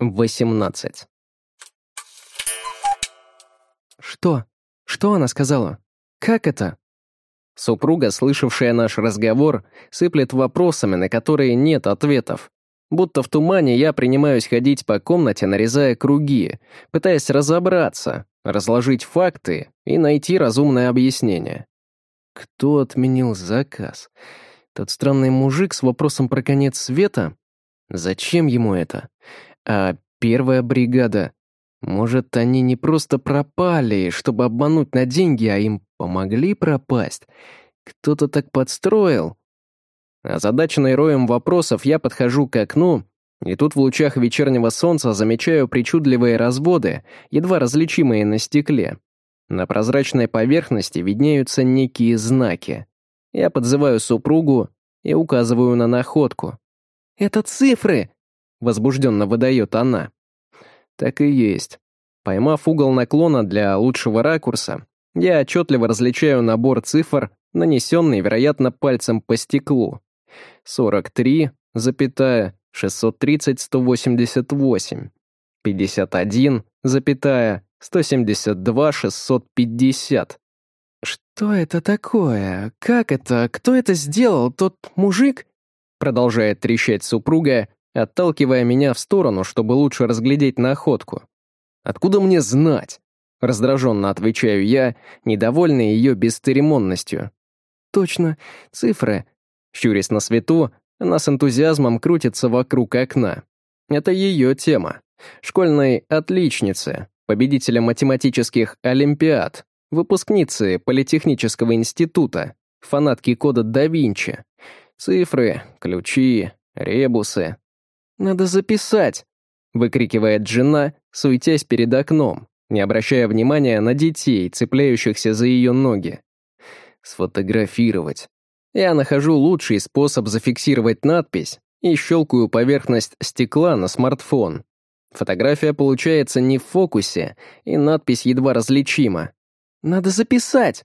18. Что? Что она сказала? Как это? Супруга, слышавшая наш разговор, сыплет вопросами, на которые нет ответов. Будто в тумане я принимаюсь ходить по комнате, нарезая круги, пытаясь разобраться, разложить факты и найти разумное объяснение. Кто отменил заказ? Тот странный мужик с вопросом про конец света? Зачем ему это? А первая бригада? Может, они не просто пропали, чтобы обмануть на деньги, а им помогли пропасть? Кто-то так подстроил? Озадаченный роем вопросов я подхожу к окну, и тут в лучах вечернего солнца замечаю причудливые разводы, едва различимые на стекле. На прозрачной поверхности виднеются некие знаки. Я подзываю супругу и указываю на находку. «Это цифры!» Возбужденно выдает она. Так и есть. Поймав угол наклона для лучшего ракурса, я отчетливо различаю набор цифр, нанесенный, вероятно, пальцем по стеклу. 43, запятая, 630, 188, 51, запятая, 172, 650. «Что это такое? Как это? Кто это сделал? Тот мужик?» Продолжает трещать супруга, отталкивая меня в сторону, чтобы лучше разглядеть находку. «Откуда мне знать?» — раздраженно отвечаю я, недовольный ее бесцеремонностью. «Точно, цифры». Щурясь на свету, она с энтузиазмом крутится вокруг окна. Это ее тема. Школьной отличницы, победителя математических олимпиад, выпускницы Политехнического института, фанатки кода да Винчи. Цифры, ключи, ребусы, «Надо записать!» — выкрикивает жена, суетясь перед окном, не обращая внимания на детей, цепляющихся за ее ноги. Сфотографировать. Я нахожу лучший способ зафиксировать надпись и щелкаю поверхность стекла на смартфон. Фотография получается не в фокусе, и надпись едва различима. «Надо записать!»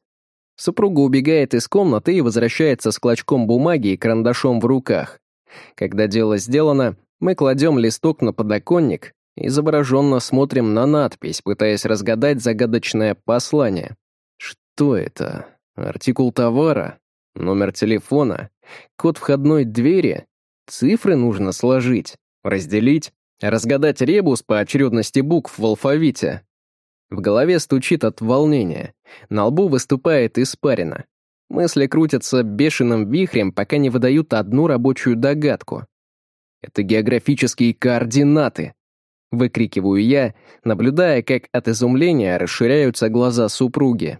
Супруга убегает из комнаты и возвращается с клочком бумаги и карандашом в руках. Когда дело сделано, мы кладем листок на подоконник и завороженно смотрим на надпись, пытаясь разгадать загадочное послание. Что это? Артикул товара? Номер телефона? Код входной двери? Цифры нужно сложить, разделить, разгадать ребус по очередности букв в алфавите. В голове стучит от волнения, на лбу выступает испарина. Мысли крутятся бешеным вихрем, пока не выдают одну рабочую догадку. Это географические координаты. Выкрикиваю я, наблюдая, как от изумления расширяются глаза супруги.